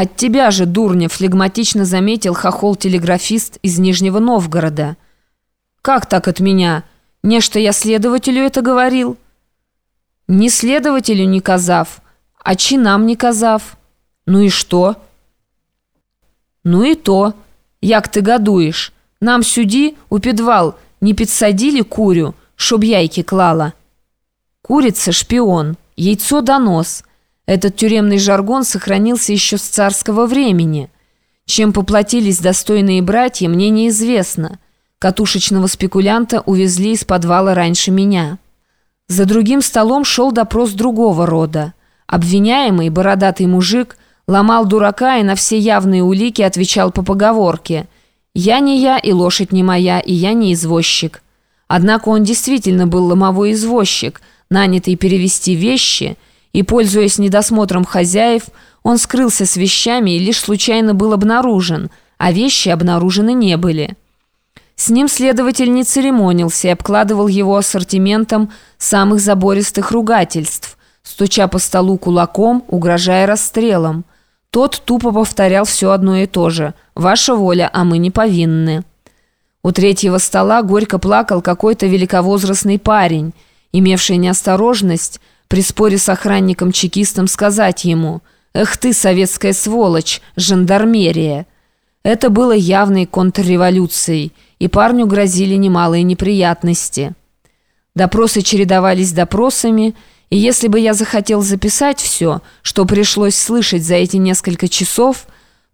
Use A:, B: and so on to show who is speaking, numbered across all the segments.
A: «От тебя же, дурня!» – флегматично заметил хохол-телеграфист из Нижнего Новгорода. «Как так от меня? Не что я следователю это говорил?» «Не следователю не казав, а чинам не казав. Ну и что?» «Ну и то. Як ты гадуешь? Нам сюди, у підвал, не підсадили курю, чтоб яйки клала?» «Курица – шпион, яйцо – донос». Этот тюремный жаргон сохранился еще с царского времени. Чем поплатились достойные братья, мне неизвестно. Катушечного спекулянта увезли из подвала раньше меня. За другим столом шел допрос другого рода. Обвиняемый, бородатый мужик, ломал дурака и на все явные улики отвечал по поговорке «Я не я, и лошадь не моя, и я не извозчик». Однако он действительно был ломовой извозчик, нанятый перевести вещи – и, пользуясь недосмотром хозяев, он скрылся с вещами и лишь случайно был обнаружен, а вещи обнаружены не были. С ним следователь не церемонился и обкладывал его ассортиментом самых забористых ругательств, стуча по столу кулаком, угрожая расстрелом. Тот тупо повторял все одно и то же «Ваша воля, а мы не повинны». У третьего стола горько плакал какой-то великовозрастный парень, имевший неосторожность при споре с охранником-чекистом сказать ему «Эх ты, советская сволочь, жандармерия!» Это было явной контрреволюцией, и парню грозили немалые неприятности. Допросы чередовались допросами, и если бы я захотел записать все, что пришлось слышать за эти несколько часов,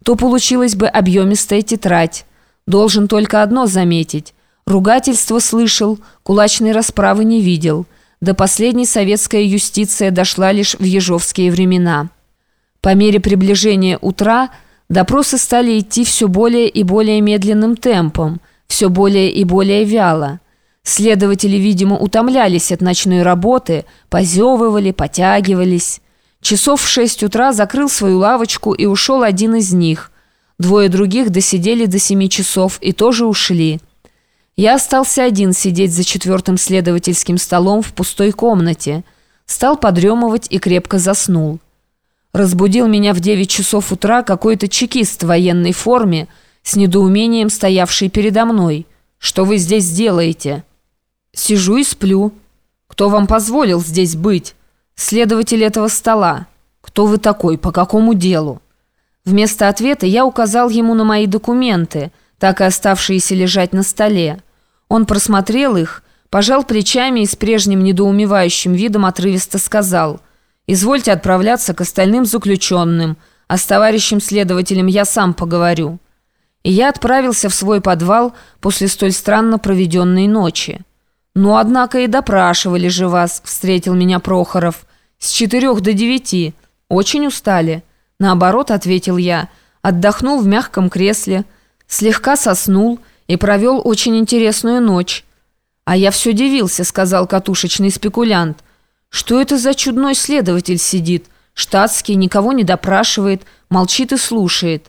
A: то получилась бы объемистая тетрадь. Должен только одно заметить. Ругательство слышал, кулачной расправы не видел – до последней советская юстиция дошла лишь в ежовские времена. По мере приближения утра допросы стали идти все более и более медленным темпом, все более и более вяло. Следователи, видимо, утомлялись от ночной работы, позевывали, потягивались. Часов в шесть утра закрыл свою лавочку и ушел один из них. Двое других досидели до семи часов и тоже ушли. Я остался один сидеть за четвертым следовательским столом в пустой комнате. Стал подремывать и крепко заснул. Разбудил меня в 9 часов утра какой-то чекист в военной форме, с недоумением стоявший передо мной. «Что вы здесь делаете?» «Сижу и сплю». «Кто вам позволил здесь быть?» «Следователь этого стола». «Кто вы такой? По какому делу?» Вместо ответа я указал ему на мои документы, так и оставшиеся лежать на столе. Он просмотрел их, пожал плечами и с прежним недоумевающим видом отрывисто сказал «Извольте отправляться к остальным заключенным, а с товарищем следователем я сам поговорю». И я отправился в свой подвал после столь странно проведенной ночи. «Ну, однако и допрашивали же вас», — встретил меня Прохоров. «С четырех до девяти. Очень устали». «Наоборот», — ответил я, отдохнул в мягком кресле, слегка соснул и провел очень интересную ночь. А я все дивился, сказал катушечный спекулянт. Что это за чудной следователь сидит? Штатский, никого не допрашивает, молчит и слушает.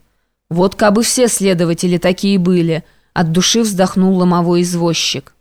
A: Вот кабы все следователи такие были, от души вздохнул ломовой извозчик.